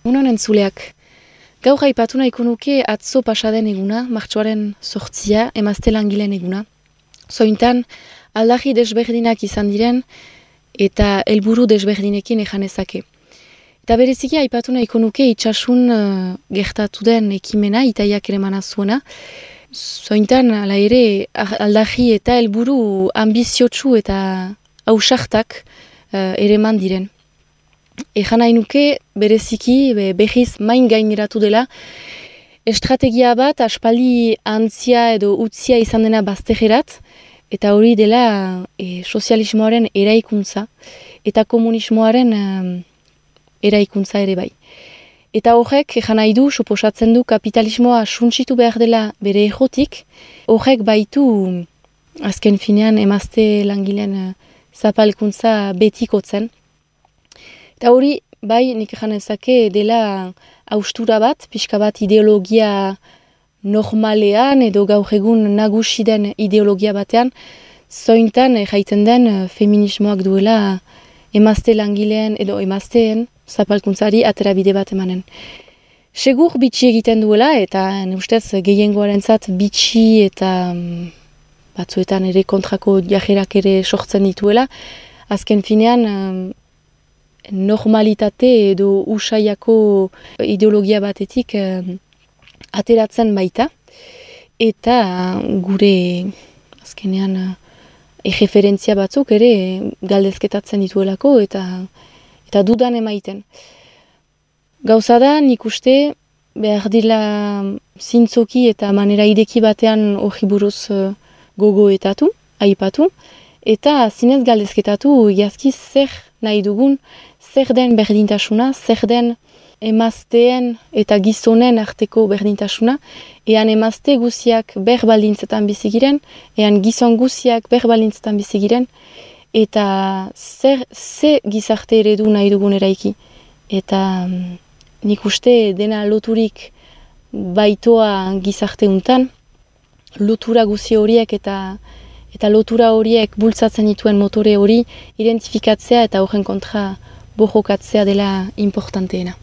Unon entzuleak, gaur haipatu nahiko nuke atzo pasaden eguna, martxoaren sortzia, emazte langileen eguna. Zointan, aldaji desberdinak izan diren eta helburu desberdinekin ezake. Eta bereziki aipatu nahiko nuke itxasun uh, gertatu den ekimena, itaiak ere zuena. Zointan, ala ere, aldaji eta helburu ambiziotsu eta hausartak uh, ere diren. Ejan nahi bereziki, be, behiz main gaineratu dela, estrategia bat aspaldi antzia edo utzia izan dena baztegerat, eta hori dela e, sozialismoaren eraikuntza, eta komunismoaren e, eraikuntza ere bai. Eta horrek, ejan nahi du, suposatzen du kapitalismoa suntsitu behar dela bere ejotik, horrek baitu, azken finean, emazte langilean e, zapalkuntza betikotzen, Eta hori, bai, nik egan ezake dela austura bat, pixka bat ideologia normalean edo gaur egun nagusi den ideologia batean, zointan jaiten den eh, feminismoak duela emazte langileen edo emazteen zapalkuntzari aterabide bat emanen. Segur bitxi egiten duela eta ustez gehiengoaren zat bitxi eta mm, batzuetan ere kontrako jajerak ere sortzen dituela, azken finean normalitate edo usaiako ideologia batetik eh, ateratzen baita. Eta gure azkenean eh, egeferentzia batzuk ere galdezketatzen dituelako eta eta dudan emaiten. Gauza da nik uste behar dila zintzoki eta manera ideki batean hori buruz uh, gogoetatu, aipatu, eta zinez galdezketatu jazki zer nahi dugun zer den berdintasuna, zer den emazteen eta gizonen arteko berdintasuna, ean emazte guziak berbaldintzetan bizigiren, ean gizon guziak berbaldintzetan bizigiren, eta zer, ze gizarte eredu nahi dugun eraiki. Eta mm, nik uste dena loturik baitoa gizarte untan, lotura guzi horiek eta eta lotura horiek bultzatzen dituen motore hori identifikatzea eta horren kontra borrokatzea dela importanteena.